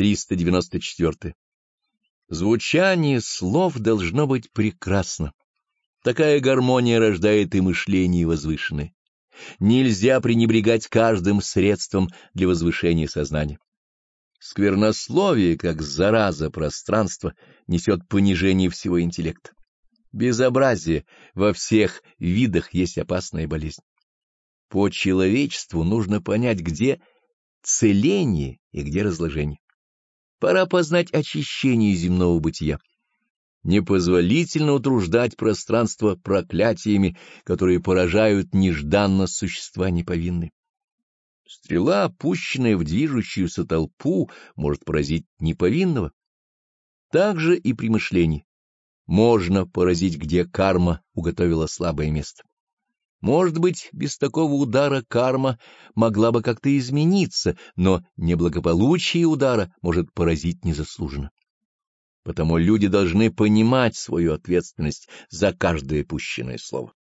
394. Звучание слов должно быть прекрасно. Такая гармония рождает и мышление возвышенное. Нельзя пренебрегать каждым средством для возвышения сознания. Сквернословие, как зараза пространства, несет понижение всего интеллекта. Безобразие во всех видах есть опасная болезнь. По человечеству нужно понять, где целение и где разложение. Пора познать очищение земного бытия. Непозволительно утруждать пространство проклятиями, которые поражают нежданно существа неповинны. Стрела, опущенная в движущуюся толпу, может поразить неповинного. Так же и при мышлении. Можно поразить, где карма уготовила слабое место. Может быть, без такого удара карма могла бы как-то измениться, но неблагополучие удара может поразить незаслуженно. Потому люди должны понимать свою ответственность за каждое пущенное слово.